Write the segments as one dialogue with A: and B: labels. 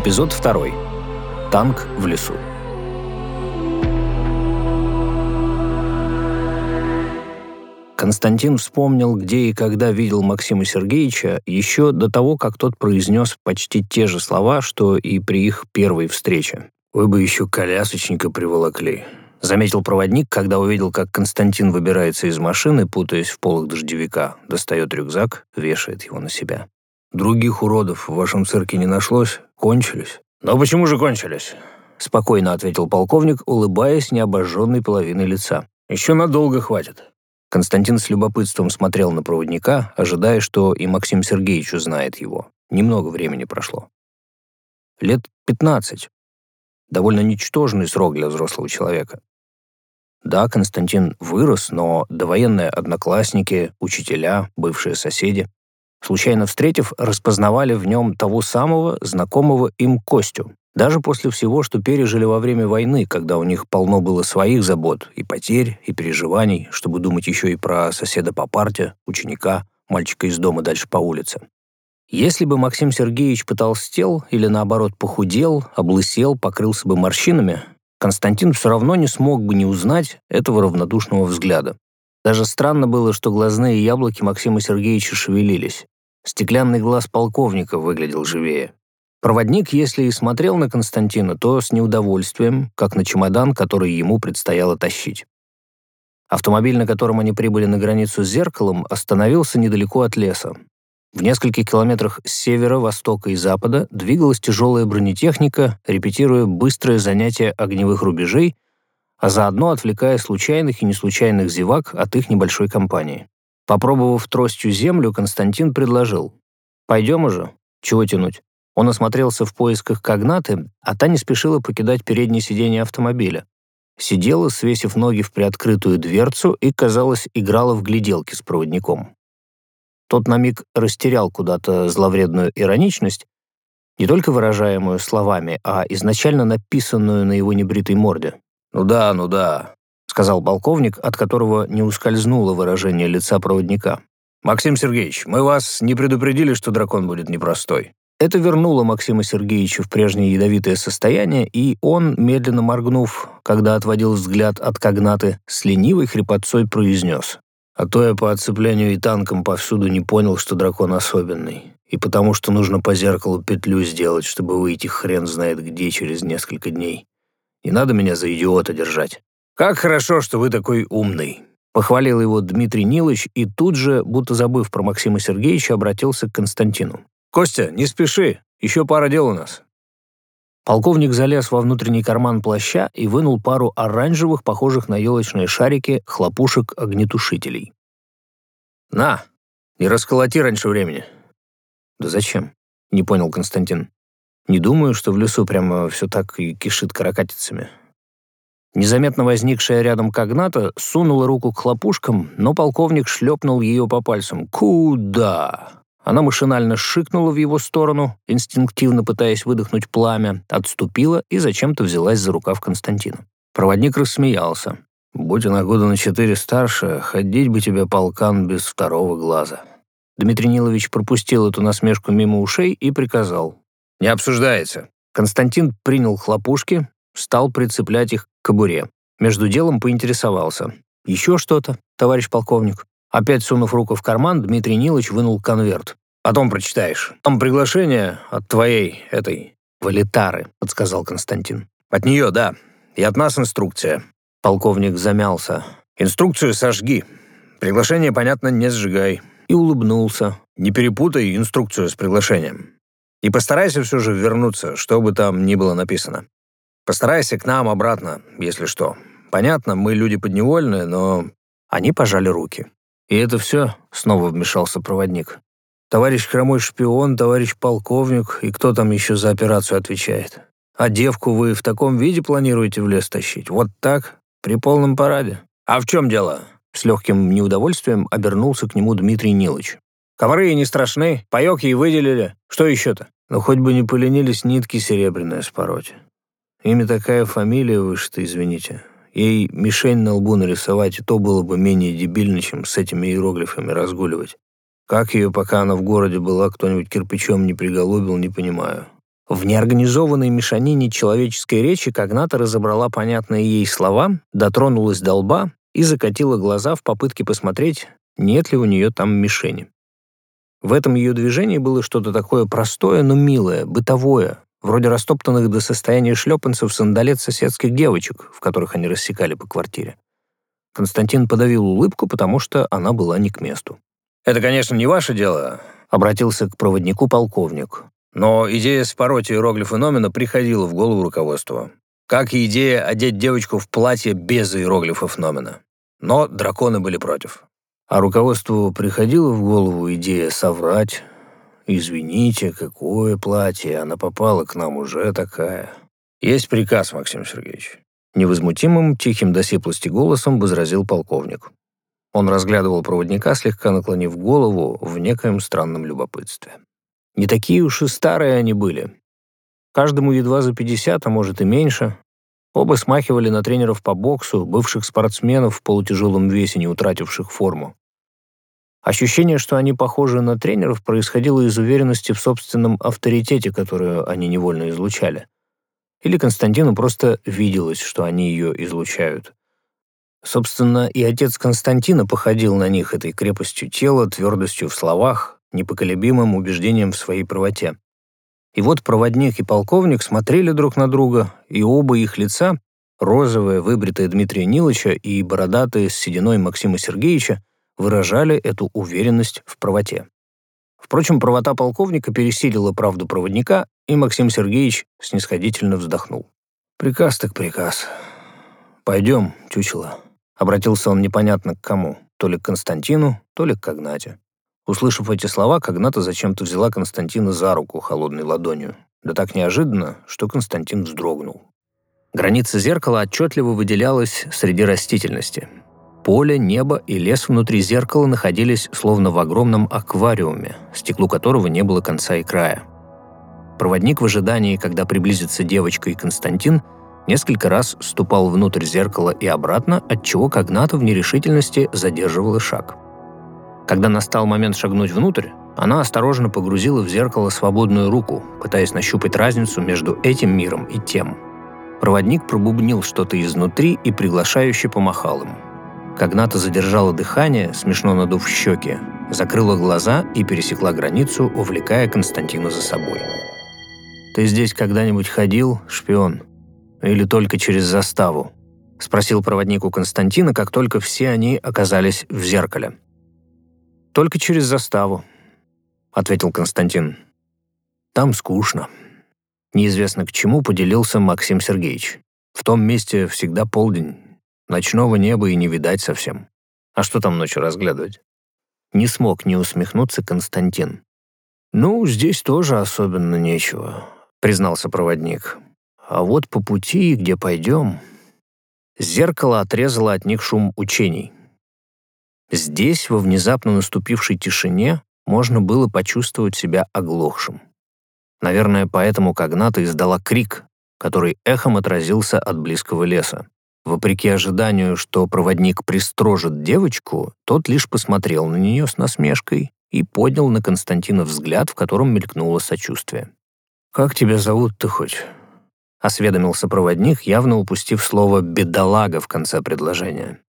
A: Эпизод 2. Танк в лесу. Константин вспомнил, где и когда видел Максима Сергеевича еще до того, как тот произнес почти те же слова, что и при их первой встрече. «Вы бы еще колясочника приволокли», — заметил проводник, когда увидел, как Константин выбирается из машины, путаясь в полах дождевика, достает рюкзак, вешает его на себя. «Других уродов в вашем цирке не нашлось? Кончились?» «Но почему же кончились?» — спокойно ответил полковник, улыбаясь необожженной половиной лица. «Еще надолго хватит. Константин с любопытством смотрел на проводника, ожидая, что и Максим Сергеевич узнает его. Немного времени прошло. Лет 15. Довольно ничтожный срок для взрослого человека. Да, Константин вырос, но довоенные одноклассники, учителя, бывшие соседи, случайно встретив, распознавали в нем того самого знакомого им Костю, даже после всего, что пережили во время войны, когда у них полно было своих забот, и потерь, и переживаний, чтобы думать еще и про соседа по парте, ученика, мальчика из дома дальше по улице. Если бы Максим Сергеевич потолстел или, наоборот, похудел, облысел, покрылся бы морщинами, Константин все равно не смог бы не узнать этого равнодушного взгляда. Даже странно было, что глазные яблоки Максима Сергеевича шевелились. Стеклянный глаз полковника выглядел живее. Проводник, если и смотрел на Константина, то с неудовольствием, как на чемодан, который ему предстояло тащить. Автомобиль, на котором они прибыли на границу с зеркалом, остановился недалеко от леса. В нескольких километрах с севера, востока и запада двигалась тяжелая бронетехника, репетируя быстрое занятие огневых рубежей, а заодно отвлекая случайных и неслучайных зевак от их небольшой компании. Попробовав тростью землю, Константин предложил. «Пойдем уже? Чего тянуть?» Он осмотрелся в поисках когнаты, а та не спешила покидать переднее сиденье автомобиля. Сидела, свесив ноги в приоткрытую дверцу и, казалось, играла в гляделки с проводником. Тот на миг растерял куда-то зловредную ироничность, не только выражаемую словами, а изначально написанную на его небритой морде. «Ну да, ну да», — сказал полковник, от которого не ускользнуло выражение лица проводника. «Максим Сергеевич, мы вас не предупредили, что дракон будет непростой. Это вернуло Максима Сергеевича в прежнее ядовитое состояние, и он, медленно моргнув, когда отводил взгляд от когнаты, с ленивой хрипотцой произнес. «А то я по оцеплению и танкам повсюду не понял, что дракон особенный. И потому что нужно по зеркалу петлю сделать, чтобы выйти хрен знает где через несколько дней. Не надо меня за идиота держать». «Как хорошо, что вы такой умный», — похвалил его Дмитрий Нилович и тут же, будто забыв про Максима Сергеевича, обратился к Константину. «Костя, не спеши, еще пара дел у нас». Полковник залез во внутренний карман плаща и вынул пару оранжевых, похожих на елочные шарики, хлопушек-огнетушителей. «На, не расколоти раньше времени». «Да зачем?» — не понял Константин. «Не думаю, что в лесу прямо все так и кишит каракатицами». Незаметно возникшая рядом когната сунула руку к хлопушкам, но полковник шлепнул ее по пальцам. «Куда?» Она машинально шикнула в его сторону, инстинктивно пытаясь выдохнуть пламя, отступила и зачем-то взялась за рукав Константина. Проводник рассмеялся. «Будь она года на четыре старше, ходить бы тебе полкан без второго глаза». Дмитрий Нилович пропустил эту насмешку мимо ушей и приказал. «Не обсуждается». Константин принял хлопушки, стал прицеплять их к кобуре. Между делом поинтересовался. «Еще что-то, товарищ полковник?» Опять сунув руку в карман, Дмитрий Нилович вынул конверт. «Потом прочитаешь. Там приглашение от твоей, этой...» «Валитары», — подсказал Константин. «От нее, да. И от нас инструкция». Полковник замялся. «Инструкцию сожги. Приглашение, понятно, не сжигай». И улыбнулся. «Не перепутай инструкцию с приглашением. И постарайся все же вернуться, что бы там ни было написано. Постарайся к нам обратно, если что. Понятно, мы люди подневольные, но...» Они пожали руки. «И это все?» — снова вмешался проводник. «Товарищ хромой шпион, товарищ полковник, и кто там еще за операцию отвечает? А девку вы в таком виде планируете в лес тащить? Вот так? При полном параде? А в чем дело?» С легким неудовольствием обернулся к нему Дмитрий Нилыч. «Комары не страшны, паёк ей выделили. Что еще-то?» «Ну, хоть бы не поленились нитки серебряные спороть. Ими такая фамилия вышита, извините. Ей мишень на лбу нарисовать, и то было бы менее дебильно, чем с этими иероглифами разгуливать. Как ее, пока она в городе была, кто-нибудь кирпичом не приголубил, не понимаю. В неорганизованной мешанине человеческой речи Когната разобрала понятные ей слова, дотронулась до лба и закатила глаза в попытке посмотреть, нет ли у нее там мишени. В этом ее движении было что-то такое простое, но милое, бытовое, вроде растоптанных до состояния шлепанцев сандалет соседских девочек, в которых они рассекали по квартире. Константин подавил улыбку, потому что она была не к месту. «Это, конечно, не ваше дело», — обратился к проводнику полковник. Но идея спороть иероглифы Номина приходила в голову руководству. Как и идея одеть девочку в платье без иероглифов Номина. Но драконы были против. А руководству приходила в голову идея соврать. «Извините, какое платье, она попала к нам уже такая». «Есть приказ, Максим Сергеевич». Невозмутимым, тихим до сиплости голосом возразил полковник. Он разглядывал проводника, слегка наклонив голову в некоем странном любопытстве. Не такие уж и старые они были. Каждому едва за 50, а может и меньше. Оба смахивали на тренеров по боксу, бывших спортсменов в полутяжелом весе, не утративших форму. Ощущение, что они похожи на тренеров, происходило из уверенности в собственном авторитете, которую они невольно излучали. Или Константину просто виделось, что они ее излучают. Собственно, и отец Константина походил на них этой крепостью тела, твердостью в словах, непоколебимым убеждением в своей правоте. И вот проводник и полковник смотрели друг на друга, и оба их лица, розовые, выбритые Дмитрия Ниловича и бородатые с сединой Максима Сергеевича, выражали эту уверенность в правоте. Впрочем, правота полковника пересилила правду проводника, и Максим Сергеевич снисходительно вздохнул. «Приказ так приказ. Пойдем, чучело». Обратился он непонятно к кому, то ли к Константину, то ли к Когнате. Услышав эти слова, Когната зачем-то взяла Константина за руку холодной ладонью. Да так неожиданно, что Константин вздрогнул. Граница зеркала отчетливо выделялась среди растительности. Поле, небо и лес внутри зеркала находились словно в огромном аквариуме, стеклу которого не было конца и края. Проводник в ожидании, когда приблизится девочка и Константин, несколько раз ступал внутрь зеркала и обратно, отчего Когната в нерешительности задерживала шаг – когда настал момент шагнуть внутрь, она осторожно погрузила в зеркало свободную руку, пытаясь нащупать разницу между этим миром и тем. Проводник пробубнил что-то изнутри и приглашающе помахал им. Когната задержала дыхание, смешно надув щеки, закрыла глаза и пересекла границу, увлекая Константина за собой. «Ты здесь когда-нибудь ходил, шпион? Или только через заставу?» — спросил проводник у Константина, как только все они оказались в зеркале. «Только через заставу», — ответил Константин. «Там скучно». Неизвестно к чему поделился Максим Сергеевич. В том месте всегда полдень. Ночного неба и не видать совсем. А что там ночью разглядывать? Не смог не усмехнуться Константин. «Ну, здесь тоже особенно нечего», — признался проводник. «А вот по пути, где пойдем...» Зеркало отрезало от них шум учений. Здесь, во внезапно наступившей тишине, можно было почувствовать себя оглохшим. Наверное, поэтому Когната издала крик, который эхом отразился от близкого леса. Вопреки ожиданию, что проводник пристрожит девочку, тот лишь посмотрел на нее с насмешкой и поднял на Константина взгляд, в котором мелькнуло сочувствие. «Как тебя зовут-то хоть?» — осведомился проводник, явно упустив слово «бедолага» в конце предложения.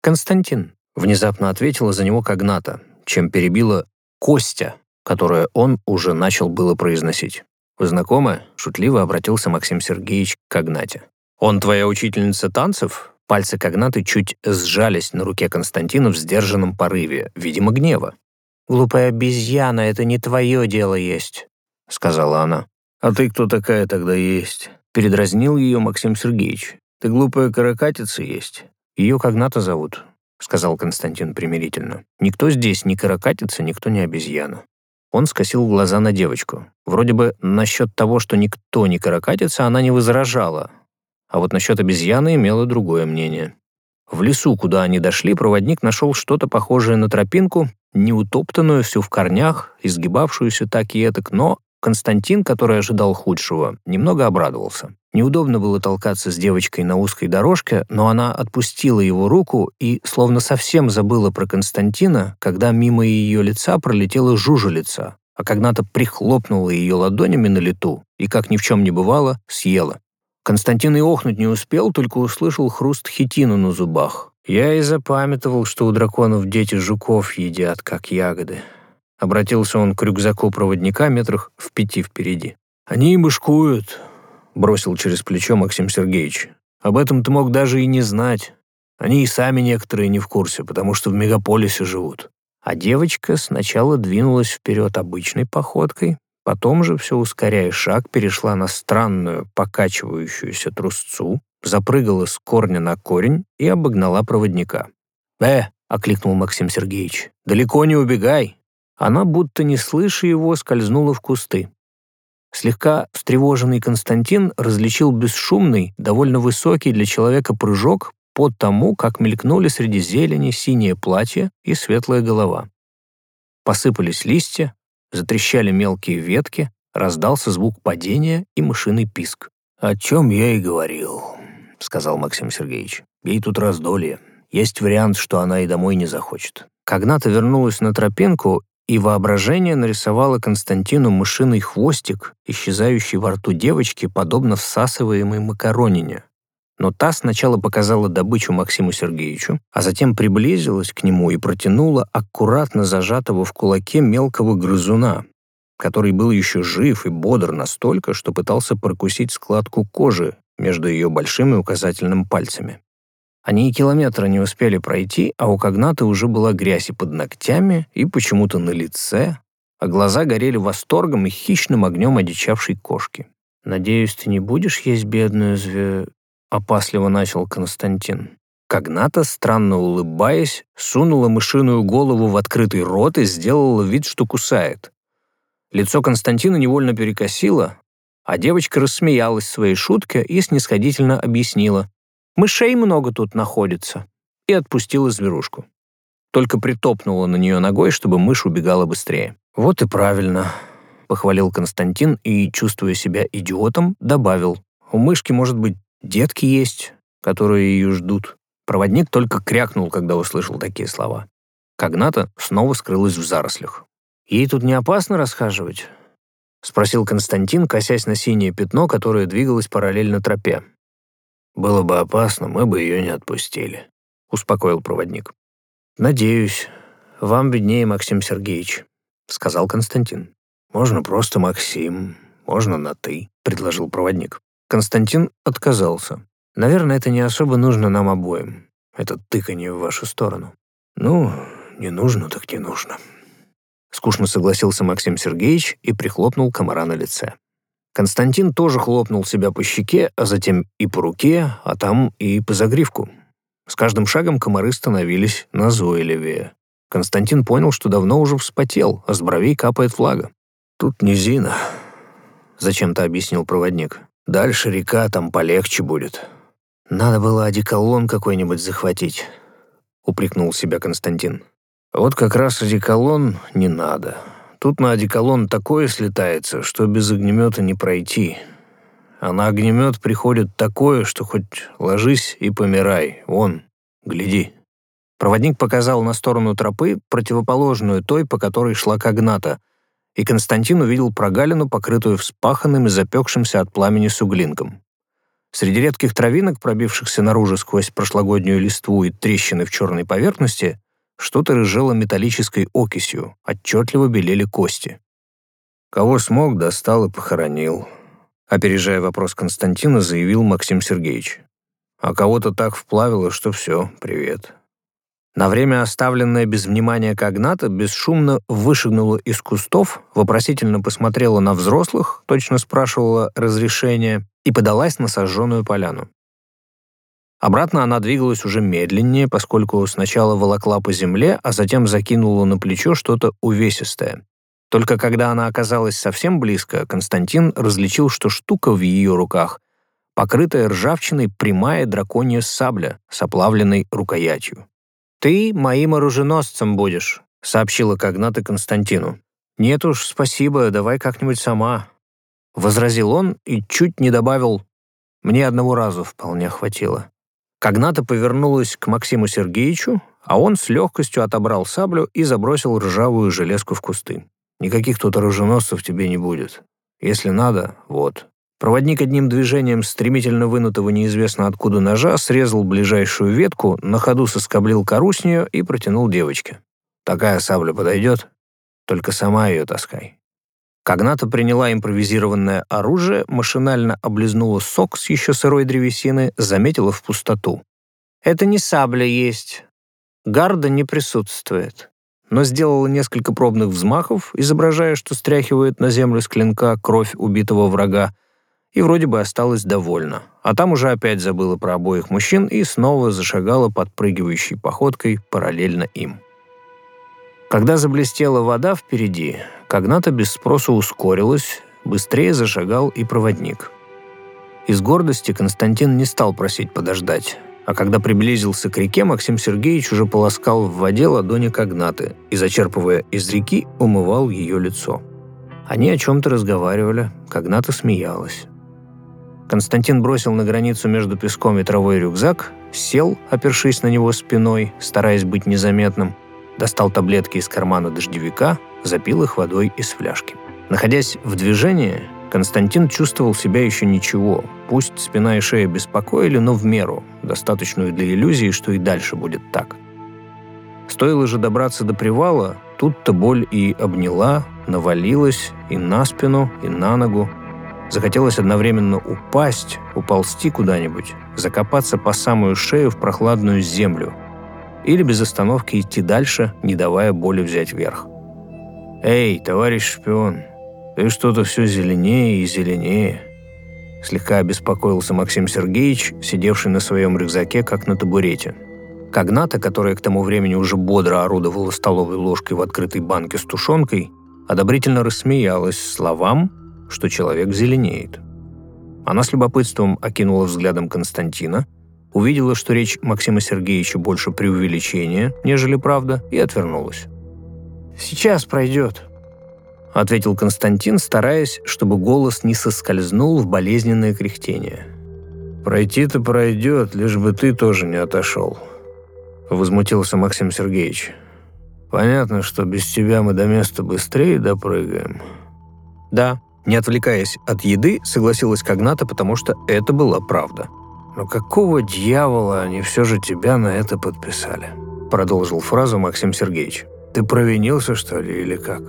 A: «Константин», Внезапно ответила за него Когната, чем перебила «Костя», которое он уже начал было произносить. «Вы знакомы?» — шутливо обратился Максим Сергеевич к Когнате. «Он твоя учительница танцев?» Пальцы Когнаты чуть сжались на руке Константина в сдержанном порыве, видимо, гнева. «Глупая обезьяна, это не твое дело есть», — сказала она. «А ты кто такая тогда есть?» — передразнил ее Максим Сергеевич. «Ты глупая каракатица есть. Ее Когната зовут. — сказал Константин примирительно. «Никто здесь не каракатица, никто не обезьяна». Он скосил глаза на девочку. Вроде бы насчет того, что никто не каракатица, она не возражала. А вот насчет обезьяны имела другое мнение. В лесу, куда они дошли, проводник нашел что-то похожее на тропинку, неутоптанную, всю в корнях, изгибавшуюся так и этак, но Константин, который ожидал худшего, немного обрадовался. Неудобно было толкаться с девочкой на узкой дорожке, но она отпустила его руку и словно совсем забыла про Константина, когда мимо ее лица пролетела жужелица, а Когната прихлопнула ее ладонями на лету и, как ни в чем не бывало, съела. Константин и охнуть не успел, только услышал хруст хитина на зубах. Я и запамятовал, что у драконов дети жуков едят, как ягоды. Обратился он к рюкзаку проводника метрах в пяти впереди. «Они и мышкуют», — бросил через плечо Максим Сергеевич. «Об этом ты мог даже и не знать. Они и сами некоторые не в курсе, потому что в мегаполисе живут». А девочка сначала двинулась вперед обычной походкой, потом же, все ускоряя шаг, перешла на странную покачивающуюся трусцу, запрыгала с корня на корень и обогнала проводника. «Э!» — окликнул Максим Сергеевич. «Далеко не убегай!» Она, будто не слыша его, скользнула в кусты. Слегка встревоженный Константин различил бесшумный, довольно высокий для человека прыжок по тому, как мелькнули среди зелени синее платье и светлая голова. Посыпались листья, затрещали мелкие ветки, раздался звук падения и мышиный писк. «О чем я и говорил», — сказал Максим Сергеевич. «Ей тут раздолье. Есть вариант, что она и домой не захочет». Когната вернулась на тропинку, и воображение нарисовало Константину мышиный хвостик, исчезающий во рту девочки, подобно всасываемой макаронине. Но та сначала показала добычу Максиму Сергеевичу, а затем приблизилась к нему и протянула аккуратно зажатого в кулаке мелкого грызуна, который был еще жив и бодр настолько, что пытался прокусить складку кожи между ее большим и указательным пальцами. Они и километра не успели пройти, а у Когната уже была грязь и под ногтями, и почему-то на лице, а глаза горели восторгом и хищным огнем одичавшей кошки. «Надеюсь, ты не будешь есть бедную зве...» — опасливо начал Константин. Когната, странно улыбаясь, сунула мышиную голову в открытый рот и сделала вид, что кусает. Лицо Константина невольно перекосило, а девочка рассмеялась своей шутке и снисходительно объяснила. «Мышей много тут находится», и отпустила зверушку. Только притопнула на нее ногой, чтобы мышь убегала быстрее. «Вот и правильно», — похвалил Константин и, чувствуя себя идиотом, добавил. «У мышки, может быть, детки есть, которые ее ждут». Проводник только крякнул, когда услышал такие слова. Когната снова скрылась в зарослях. «Ей тут не опасно расхаживать?» — спросил Константин, косясь на синее пятно, которое двигалось параллельно тропе. «Было бы опасно, мы бы ее не отпустили», — успокоил проводник. «Надеюсь, вам виднее, Максим Сергеевич», — сказал Константин. «Можно просто Максим, можно на «ты», — предложил проводник. Константин отказался. «Наверное, это не особо нужно нам обоим, это тыканье в вашу сторону». «Ну, не нужно, так не нужно», Скучно согласился Максим Сергеевич и прихлопнул комара на лице. Константин тоже хлопнул себя по щеке, а затем и по руке, а там и по загривку. С каждым шагом комары становились назойливее. Константин понял, что давно уже вспотел, а с бровей капает влага. «Тут низина», — зачем-то объяснил проводник. «Дальше река, там полегче будет». «Надо было одеколон какой-нибудь захватить», — упрекнул себя Константин. Вот как раз одеколон не надо. Тут на одеколон такое слетается, что без огнемета не пройти. А на огнемет приходит такое, что хоть ложись и помирай. Вон, гляди. Проводник показал на сторону тропы, противоположную той, по которой шла Когната, и Константин увидел прогалину, покрытую вспаханным и запекшимся от пламени суглинком. Среди редких травинок, пробившихся наружу сквозь прошлогоднюю листву и трещины в черной поверхности, что-то рыжело металлической окисью, отчетливо белели кости. Кого смог, достал и похоронил. Опережая вопрос Константина, заявил Максим Сергеевич. А кого-то так вплавило, что все, привет. На время оставленная без внимания Когната бесшумно вышагнула из кустов, вопросительно посмотрела на взрослых, точно спрашивала разрешения, и подалась на сожженную поляну. Обратно она двигалась уже медленнее, поскольку сначала волокла по земле, а затем закинула на плечо что-то увесистое. Только когда она оказалась совсем близко, Константин различил, что штука в ее руках покрытая ржавчиной прямая драконья сабля с оплавленной рукоятью. «Ты моим оруженосцем будешь», — сообщила Когната Константину. «Нет уж, спасибо, давай как-нибудь сама», — возразил он и чуть не добавил «мне одного разу вполне хватило». Когната повернулась к Максиму Сергеевичу, а он с легкостью отобрал саблю и забросил ржавую железку в кусты. Никаких тут оруженосцев тебе не будет. Если надо, вот». Проводник одним движением стремительно вынутого неизвестно откуда ножа срезал ближайшую ветку, на ходу соскоблил кору с нее и протянул девочке. «Такая сабля подойдет? Только сама ее таскай». Когната приняла импровизированное оружие, машинально облизнула сок с еще сырой древесины, заметила в пустоту. «Это не сабля есть. Гарда не присутствует» но сделала несколько пробных взмахов, изображая, что стряхивает на землю с клинка кровь убитого врага, и вроде бы осталась довольна. А там уже опять забыла про обоих мужчин и снова зашагала подпрыгивающей походкой параллельно им. Когда заблестела вода впереди, Когната без спроса ускорилась, быстрее зашагал и проводник. Из гордости Константин не стал просить подождать, а когда приблизился к реке, Максим Сергеевич уже полоскал в воде ладони Когнаты и, зачерпывая из реки, умывал ее лицо. Они о чем-то разговаривали, Когната смеялась. Константин бросил на границу между песком и травой рюкзак, сел, опершись на него спиной, стараясь быть незаметным, достал таблетки из кармана дождевика, запил их водой из фляжки. Находясь в движении, Константин чувствовал себя еще ничего. Пусть спина и шея беспокоили, но в меру, достаточную для иллюзии, что и дальше будет так. Стоило же добраться до привала, тут-то боль и обняла, навалилась и на спину, и на ногу. Захотелось одновременно упасть, уползти куда-нибудь, закопаться по самую шею в прохладную землю или без остановки идти дальше, не давая боли взять верх. «Эй, товарищ шпион, ты что-то все зеленее и зеленее. Слегка обеспокоился Максим Сергеевич, сидевший на своем рюкзаке, как на табурете. Когната, которая к тому времени уже бодро орудовала столовой ложкой в открытой банке с тушенкой, одобрительно рассмеялась словам, что человек зеленеет. Она с любопытством окинула взглядом Константина, увидела, что речь Максима Сергеевича больше преувеличения, нежели правда, и отвернулась. «Сейчас пройдет», — ответил Константин, стараясь, чтобы голос не соскользнул в болезненное кряхтение. «Пройти-то пройдет, лишь бы ты тоже не отошел», — возмутился Максим Сергеевич. «Понятно, что без тебя мы до места быстрее допрыгаем». «Да», не отвлекаясь от еды, согласилась Когната, потому что это была правда. «Но какого дьявола они все же тебя на это подписали?» Продолжил фразу Максим Сергеевич. «Ты провинился, что ли, или как?»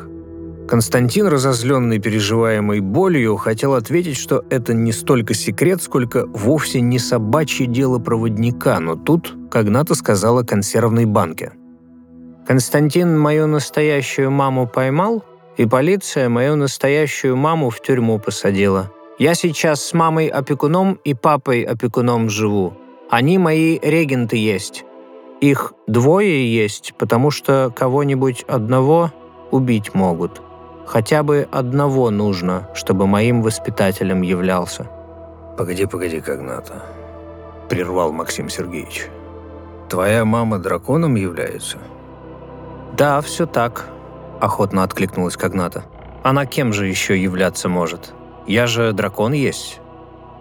A: Константин, разозленный переживаемой болью, хотел ответить, что это не столько секрет, сколько вовсе не собачье дело проводника, но тут Когната сказала консервной банке. «Константин мою настоящую маму поймал, и полиция мою настоящую маму в тюрьму посадила. Я сейчас с мамой-опекуном и папой-опекуном живу. Они мои регенты есть. Их двое есть, потому что кого-нибудь одного убить могут». Хотя бы одного нужно, чтобы моим воспитателем являлся.
B: «Погоди, погоди, Когната», — прервал Максим Сергеевич. «Твоя мама драконом является?»
A: «Да, все так», — охотно откликнулась Когната. «Она кем же еще являться может? Я же дракон есть».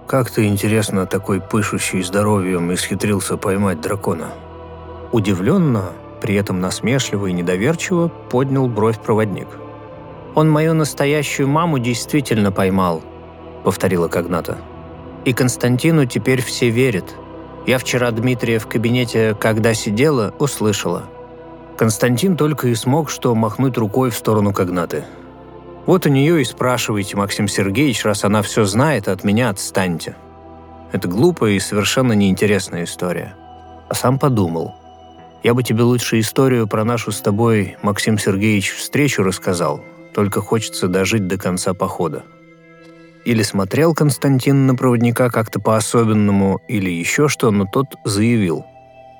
B: «Как ты, интересно, такой пышущий здоровьем исхитрился поймать дракона?»
A: Удивленно, при этом насмешливо и недоверчиво поднял бровь проводник — «Он мою настоящую маму действительно поймал», — повторила Когната. «И Константину теперь все верят. Я вчера Дмитрия в кабинете, когда сидела, услышала». Константин только и смог что махнуть рукой в сторону Когнаты. «Вот у нее и спрашивайте, Максим Сергеевич, раз она все знает, от меня отстаньте». Это глупая и совершенно неинтересная история. А сам подумал. Я бы тебе лучше историю про нашу с тобой, Максим Сергеевич, встречу рассказал, только хочется дожить до конца похода. Или смотрел Константин на проводника как-то по-особенному, или еще что, но тот заявил.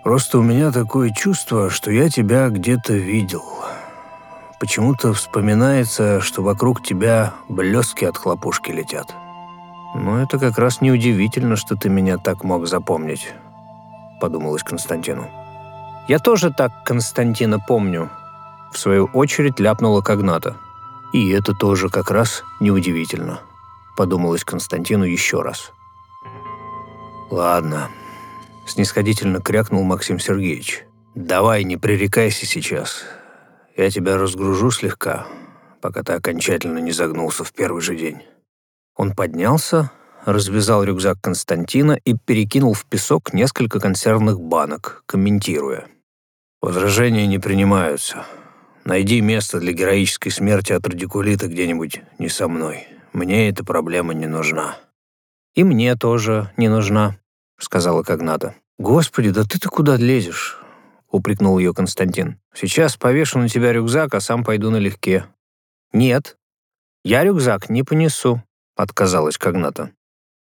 A: «Просто у меня такое чувство, что я тебя где-то видел. Почему-то вспоминается, что вокруг тебя блестки от хлопушки летят. Но это как раз неудивительно, что ты меня так мог запомнить», — подумалось Константину. «Я тоже так Константина помню», — в свою очередь ляпнула Когната — и это тоже как раз неудивительно, подумалось Константину еще раз. «Ладно», — снисходительно крякнул Максим Сергеевич. «Давай, не пререкайся сейчас. Я тебя разгружу слегка.
B: пока ты окончательно не загнулся в первый же день».
A: Он поднялся, развязал рюкзак Константина и перекинул в песок несколько консервных банок, комментируя.
B: «Возражения не принимаются. Найди место для героической смерти от радикулита где-нибудь не со мной. Мне эта проблема не нужна».
A: «И мне тоже не нужна», — сказала Когната. «Господи, да ты-то куда лезешь?» — упрекнул ее Константин. «Сейчас повешу на тебя рюкзак, а сам пойду налегке». «Нет, я рюкзак не понесу», — отказалась Когната.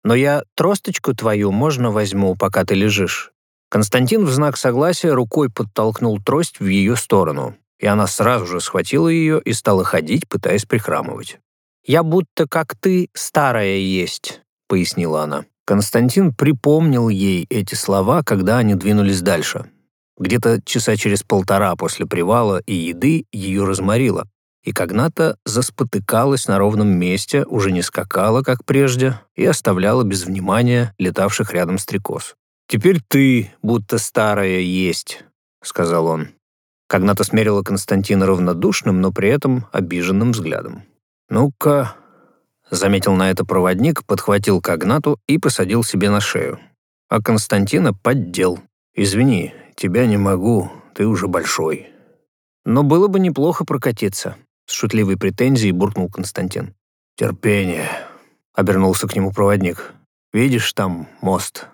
A: «Но я тросточку твою можно возьму, пока ты лежишь». Константин в знак согласия рукой подтолкнул трость в ее сторону, и она сразу же схватила ее и стала ходить, пытаясь прихрамывать. «Я будто как ты старая есть», — пояснила она. Константин припомнил ей эти слова, когда они двинулись дальше. Где-то часа через полтора после привала и еды ее разморило, и Когната заспотыкалась на ровном месте, уже не скакала, как прежде, и оставляла без внимания летавших рядом стрекоз. «Теперь ты, будто старая, есть», — сказал он. Когната смерила Константина равнодушным, но при этом обиженным взглядом. «Ну-ка», — заметил на это проводник, подхватил Когнату и посадил себе на шею. А Константина поддел. «Извини, тебя не могу, ты уже большой». «Но было бы неплохо прокатиться», — с шутливой претензией буркнул Константин.
B: «Терпение», — обернулся к нему проводник. «Видишь, там мост.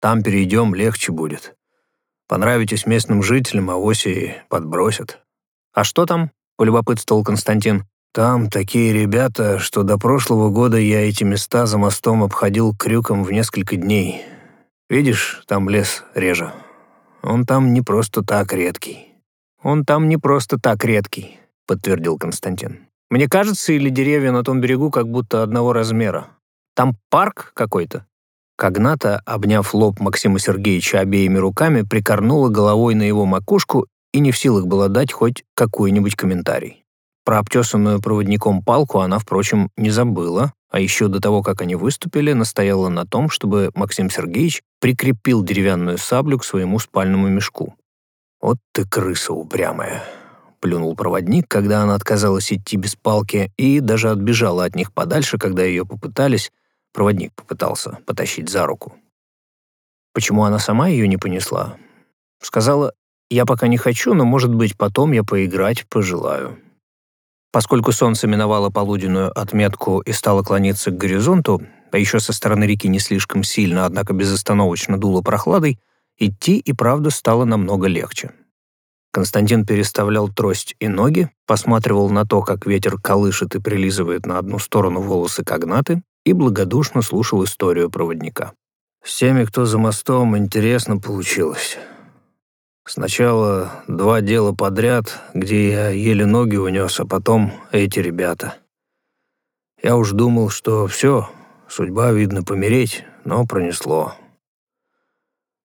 B: Там перейдем, легче будет. Понравитесь местным жителям, а оси подбросят».
A: «А что там?» — полюбопытствовал Константин.
B: «Там такие ребята, что до прошлого года я эти места за мостом обходил крюком в несколько дней. Видишь, там лес реже. Он там не просто так редкий».
A: «Он там не просто так редкий», — подтвердил Константин. «Мне кажется, или деревья на том берегу как будто одного размера. Там парк какой-то?» Когната, обняв лоб Максима Сергеевича обеими руками, прикорнула головой на его макушку и не в силах была дать хоть какой-нибудь комментарий. Про обтесанную проводником палку она, впрочем, не забыла, а еще до того, как они выступили, настояла на том, чтобы Максим Сергеевич прикрепил деревянную саблю к своему спальному мешку.
B: «Вот ты крыса упрямая», — плюнул проводник, когда она отказалась идти без палки и даже отбежала от них подальше, когда ее попытались, проводник попытался потащить за руку.
A: Почему она сама ее не понесла? Сказала, я пока не хочу, но, может быть, потом я поиграть пожелаю. Поскольку солнце миновало полуденную отметку и стало клониться к горизонту, а еще со стороны реки не слишком сильно, однако безостановочно дуло прохладой, Идти и правда стало намного легче. Константин переставлял трость и ноги, посматривал на то, как ветер колышет и прилизывает на одну сторону волосы когнаты, и благодушно слушал историю проводника.
B: «С теми, кто за мостом, интересно получилось. Сначала два дела подряд, где я еле ноги унес, а потом эти ребята. Я уж думал, что все, судьба, видно, помереть, но пронесло.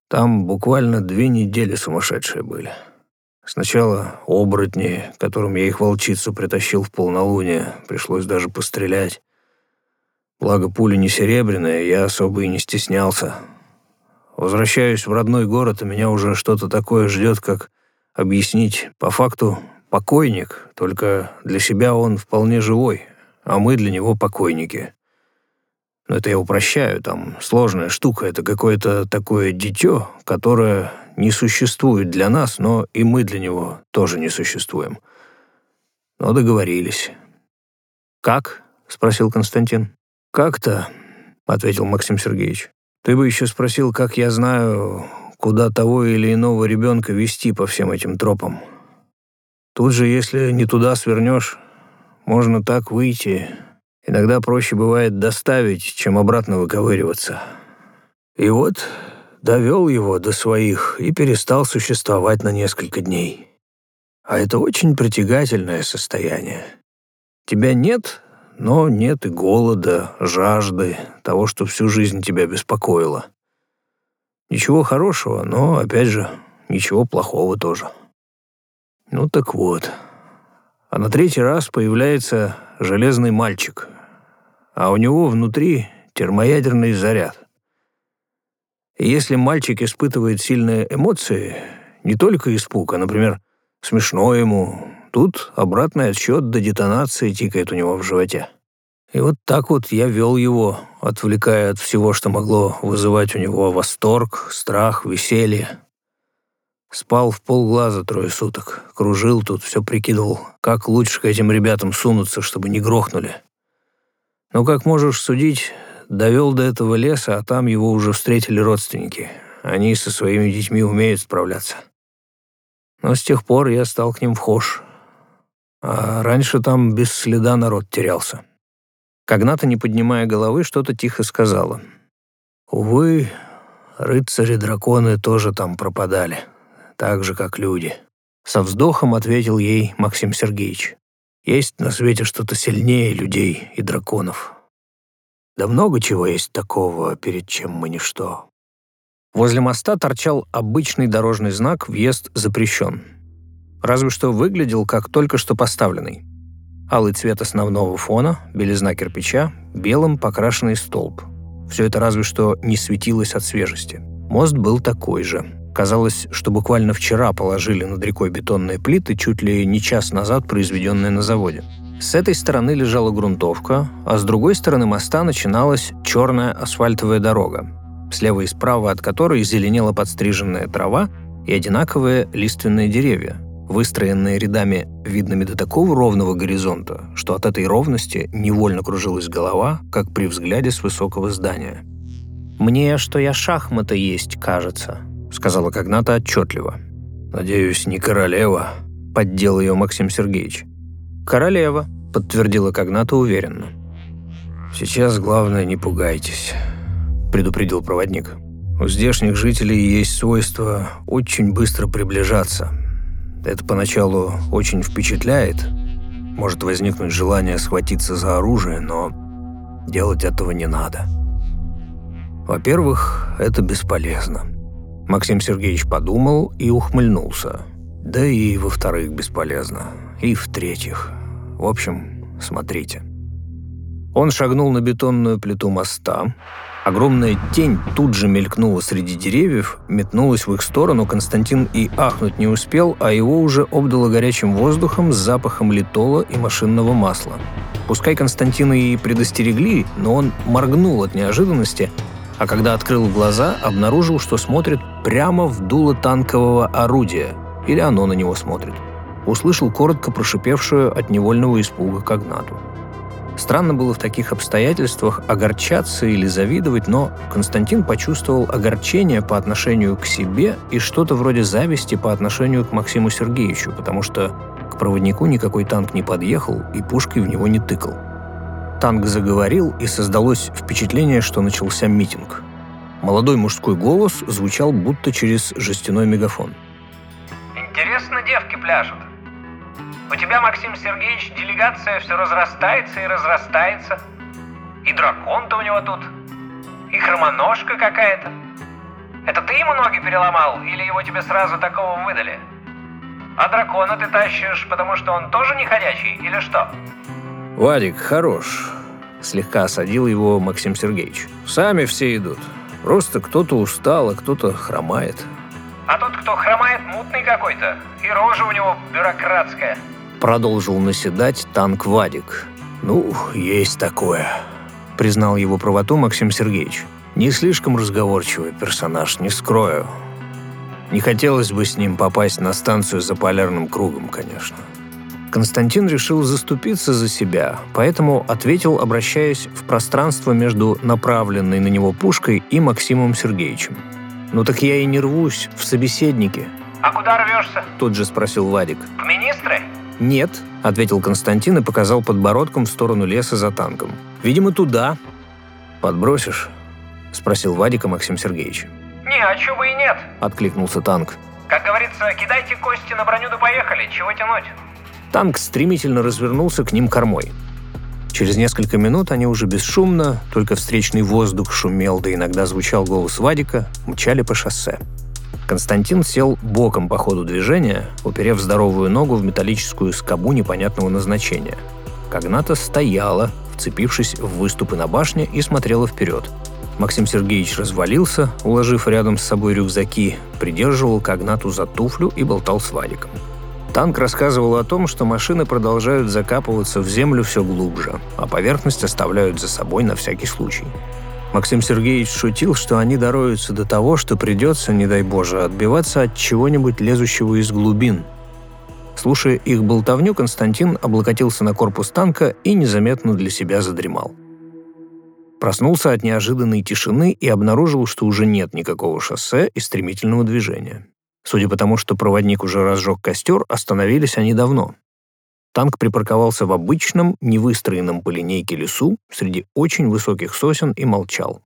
B: Там буквально две недели сумасшедшие были. Сначала оборотни, которым я их волчицу притащил в полнолуние, пришлось даже пострелять. Благо пуля не серебряная, я особо и не стеснялся. Возвращаюсь в родной город, и меня уже что-то такое ждет, как объяснить. По факту покойник, только для себя он вполне живой, а мы для него покойники. Но это я упрощаю, там сложная штука, это какое-то такое дитё, которое не существует для нас, но и мы для него тоже не существуем. Но договорились.
A: «Как?» — спросил Константин.
B: «Как-то», — ответил Максим Сергеевич. «Ты бы еще спросил, как я знаю, куда того или иного ребенка вести по всем этим тропам. Тут же, если не туда свернешь, можно так выйти, Иногда проще бывает доставить, чем обратно выковыриваться. И вот довел его до своих и перестал существовать на несколько дней. А это очень притягательное состояние. Тебя нет, но нет и голода, жажды, того, что всю жизнь тебя беспокоило. Ничего хорошего, но, опять же, ничего плохого тоже. Ну так вот. А на третий раз появляется железный мальчик, а у него внутри термоядерный заряд. Если мальчик испытывает сильные эмоции, не только испуг, а, например, смешно ему, Тут обратный отсчет до детонации тикает у него в животе. И вот так вот я вел его, отвлекая от всего, что могло вызывать у него восторг, страх, веселье. Спал в полглаза трое суток, кружил тут, все прикидывал, как лучше к этим ребятам сунуться, чтобы не грохнули. Но, как можешь судить, довел до этого леса, а там его уже встретили родственники. Они со своими детьми умеют справляться. Но с тех пор я стал к ним вхож. А раньше там без следа народ терялся. Когната, не поднимая головы, что-то тихо сказала. «Увы, рыцари-драконы тоже там пропадали, так же, как люди». Со вздохом ответил ей Максим Сергеевич. «Есть на свете что-то сильнее людей и драконов. Да много чего есть такого, перед чем мы ничто». Возле моста торчал обычный дорожный знак «Въезд запрещен». Разве что выглядел как только что поставленный алый цвет основного фона, белизна кирпича, белым покрашенный столб. Все это разве что не светилось от свежести. Мост был такой же. Казалось, что буквально вчера положили над рекой бетонные плиты, чуть ли не час назад произведенные на заводе. С этой стороны лежала грунтовка, а с другой стороны моста начиналась черная асфальтовая дорога, слева и справа от которой зеленела подстриженная трава и одинаковые лиственные деревья, выстроенные рядами, видными до такого ровного горизонта, что от этой ровности невольно кружилась голова, как при взгляде с высокого здания. «Мне, что я шахмата есть, кажется», — сказала Когната отчетливо. «Надеюсь, не королева», — поддел ее Максим Сергеевич. «Королева», — подтвердила Когната уверенно. «Сейчас главное, не пугайтесь», — предупредил проводник. «У здешних жителей есть свойство очень быстро приближаться, это поначалу очень впечатляет. Может возникнуть желание схватиться за оружие, но делать этого не надо. Во-первых, это бесполезно. Максим Сергеевич подумал и ухмыльнулся. Да и во-вторых, бесполезно. И в-третьих. В общем, смотрите. Он шагнул на бетонную плиту моста, Огромная тень тут же мелькнула среди деревьев, метнулась в их сторону, Константин и ахнуть не успел, а его уже обдало горячим воздухом с запахом литола и машинного масла. Пускай Константина и предостерегли, но он моргнул от неожиданности, а когда открыл глаза, обнаружил, что смотрит прямо в дуло танкового орудия, или оно на него смотрит. Услышал коротко прошипевшую от невольного испуга Когнату. Странно было в таких обстоятельствах огорчаться или завидовать, но Константин почувствовал огорчение по отношению к себе и что-то вроде зависти по отношению к Максиму Сергеевичу, потому что к проводнику никакой танк не подъехал и пушкой в него не тыкал. Танк заговорил, и создалось впечатление, что начался митинг. Молодой мужской голос звучал будто через жестяной мегафон.
C: «Интересно девки пляшут. У тебя, Максим Сергеевич, делегация все разрастается и разрастается. И дракон-то у него тут. И хромоножка какая-то. Это ты ему ноги переломал или его тебе сразу такого выдали? А дракона ты тащишь, потому что он тоже не ходячий или что?
B: Вадик, хорош. Слегка осадил его Максим Сергеевич. Сами все идут. Просто кто-то устал, а кто-то хромает.
C: А тот, кто хромает, мутный какой-то. И рожа у него бюрократская.
B: Продолжил наседать танк Вадик. «Ну, есть такое», — признал его правоту Максим Сергеевич. «Не слишком разговорчивый персонаж, не скрою. Не хотелось бы с ним попасть на станцию за полярным кругом, конечно». Константин решил заступиться за себя, поэтому ответил, обращаясь в пространство между направленной на него пушкой и Максимом Сергеевичем. «Ну так я и не рвусь в собеседнике».
C: «А куда рвешься?»
B: Тут же спросил Вадик.
C: «В министры?»
B: «Нет», — ответил Константин и показал подбородком в сторону леса за танком. «Видимо, туда». «Подбросишь?» — спросил Вадика Максим Сергеевич.
C: «Не, а чего бы и нет», —
B: откликнулся танк.
C: «Как говорится, кидайте кости на броню да поехали, чего тянуть?»
B: Танк стремительно развернулся к ним кормой. Через несколько минут они уже бесшумно, только встречный воздух шумел, да иногда звучал голос Вадика, мчали по шоссе. Константин сел боком по ходу движения, уперев здоровую ногу в металлическую скобу непонятного назначения. Когната стояла, вцепившись в выступы на башне и смотрела вперед. Максим Сергеевич развалился, уложив рядом с собой рюкзаки, придерживал Когнату за туфлю и болтал с Вадиком.
A: Танк рассказывал о том, что машины продолжают закапываться в землю все глубже, а поверхность оставляют за собой на всякий случай. Максим Сергеевич шутил, что они дороются до того, что придется, не дай Боже, отбиваться от чего-нибудь лезущего из глубин. Слушая их болтовню, Константин облокотился на корпус танка и незаметно для себя задремал. Проснулся от неожиданной тишины и обнаружил, что уже нет никакого шоссе и стремительного движения. Судя по тому, что проводник уже разжег костер, остановились они давно. Танк припарковался в обычном, невыстроенном по линейке лесу среди очень высоких сосен и молчал.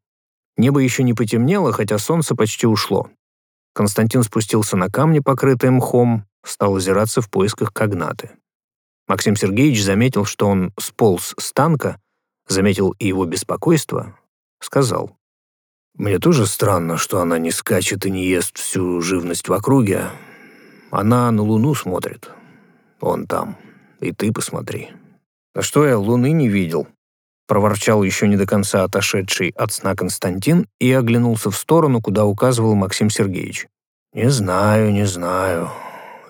A: Небо еще не потемнело, хотя солнце почти ушло. Константин спустился на камни, покрытые мхом, стал озираться в поисках когнаты. Максим Сергеевич заметил, что он сполз с танка, заметил и его беспокойство, сказал. «Мне тоже странно, что она не скачет и не ест всю живность в округе. Она на Луну смотрит. Он там». И ты посмотри. А что я луны не видел? Проворчал еще не до конца отошедший от сна Константин и оглянулся в сторону, куда указывал Максим Сергеевич. «Не знаю, не знаю.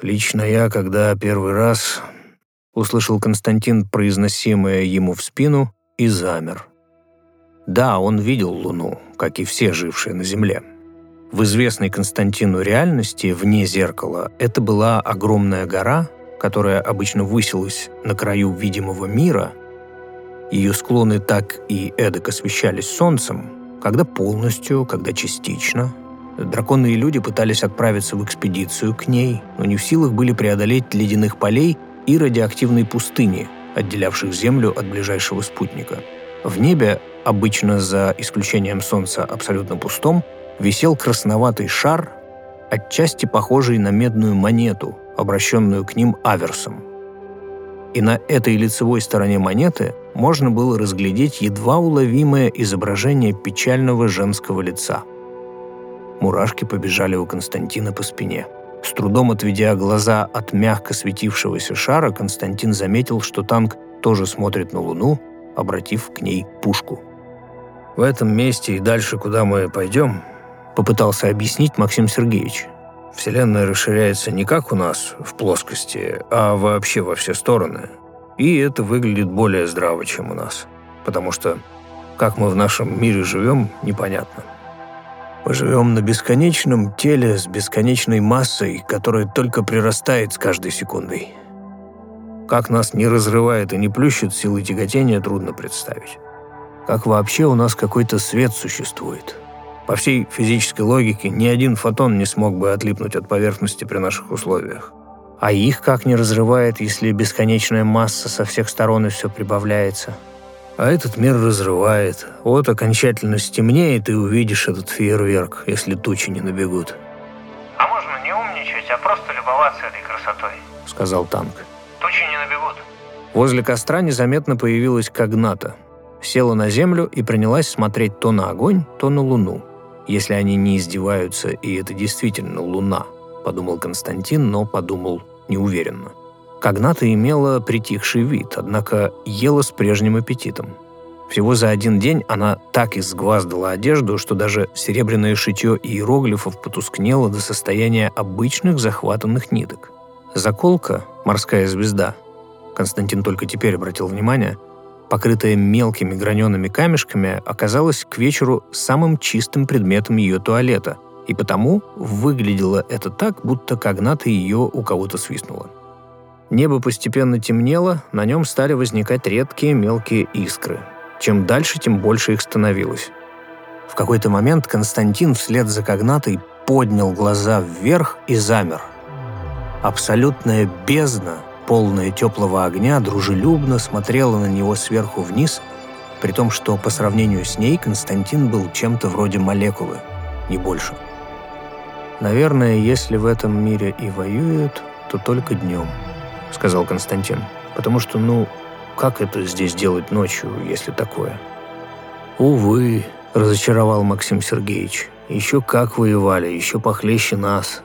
A: Лично я, когда первый раз...» Услышал Константин произносимое ему в спину и замер. Да, он видел Луну, как и все жившие на Земле. В известной Константину реальности, вне зеркала, это была огромная гора, которая обычно высилась на краю видимого мира, ее склоны так и эдак освещались солнцем, когда полностью, когда частично. Драконы и люди пытались отправиться в экспедицию к ней, но не в силах были преодолеть ледяных полей и радиоактивной пустыни, отделявших Землю от ближайшего спутника. В небе, обычно за исключением Солнца абсолютно пустом, висел красноватый шар, отчасти похожий на медную монету, обращенную к ним аверсом. И на этой лицевой стороне монеты можно было разглядеть едва уловимое изображение печального женского лица. Мурашки побежали у Константина по спине. С трудом отведя глаза от мягко светившегося шара, Константин заметил, что танк тоже смотрит на Луну, обратив к ней пушку. «В этом месте и дальше, куда мы пойдем», — попытался объяснить Максим Сергеевич. Вселенная расширяется не как у нас, в плоскости, а вообще во все стороны. И это выглядит более здраво, чем у нас. Потому что как мы в нашем мире живем, непонятно. Мы живем на бесконечном теле с бесконечной массой, которая только прирастает с каждой секундой. Как нас не разрывает и не плющит силы тяготения, трудно представить. Как вообще у нас какой-то свет существует – по всей физической логике ни один фотон не смог бы отлипнуть от поверхности при наших условиях. А их как не разрывает, если бесконечная масса со всех сторон и все прибавляется? А этот мир разрывает. Вот окончательно стемнеет, и увидишь этот фейерверк, если тучи не набегут.
C: «А можно не умничать, а просто любоваться этой красотой», —
A: сказал танк.
C: «Тучи не набегут».
A: Возле костра незаметно появилась Когната. Села на землю и принялась смотреть то на огонь, то на луну если они не издеваются, и это действительно луна», — подумал Константин, но подумал неуверенно. Когната имела притихший вид, однако ела с прежним аппетитом. Всего за один день она так изгваздала одежду, что даже серебряное шитье иероглифов потускнело до состояния обычных захватанных ниток. Заколка, морская звезда, Константин только теперь обратил внимание — покрытая мелкими гранеными камешками, оказалась к вечеру самым чистым предметом ее туалета, и потому выглядело это так, будто когната ее у кого-то свистнула. Небо постепенно темнело, на нем стали возникать редкие мелкие искры. Чем дальше, тем больше их становилось. В какой-то момент Константин вслед за когнатой поднял глаза вверх и замер. Абсолютная бездна полная теплого огня, дружелюбно смотрела на него сверху вниз, при том, что по сравнению с ней Константин был чем-то вроде молекулы, не больше. «Наверное, если в этом мире и воюют, то только днем», — сказал Константин. «Потому что, ну, как это здесь делать ночью, если такое?» «Увы», — разочаровал Максим Сергеевич. «Еще как воевали, еще похлеще нас.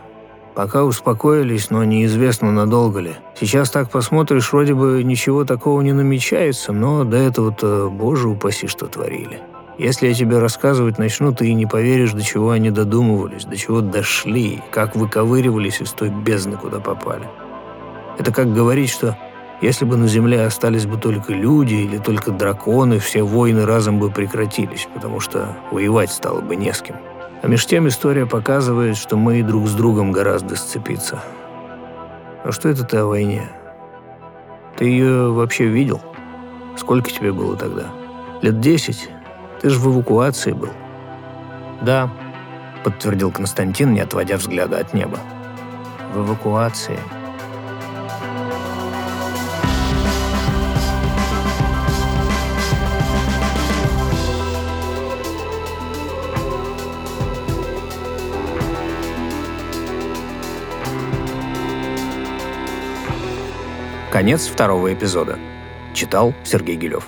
A: Пока успокоились, но неизвестно, надолго ли. Сейчас так посмотришь, вроде бы ничего такого не намечается, но до этого-то, боже упаси, что творили. Если я тебе рассказывать начну, ты и не поверишь, до чего они додумывались, до чего дошли, как выковыривались из той бездны, куда попали.
B: Это как говорить, что если бы на Земле остались бы только люди или только драконы, все войны разом бы прекратились, потому что воевать стало бы не с кем. А меж тем история показывает, что мы друг с другом гораздо сцепиться. А что это ты о войне? Ты ее вообще видел? Сколько тебе было тогда? Лет десять? Ты же в эвакуации был.
A: Да, подтвердил Константин, не отводя взгляда от неба. В эвакуации. Конец второго эпизода. Читал Сергей Гелев.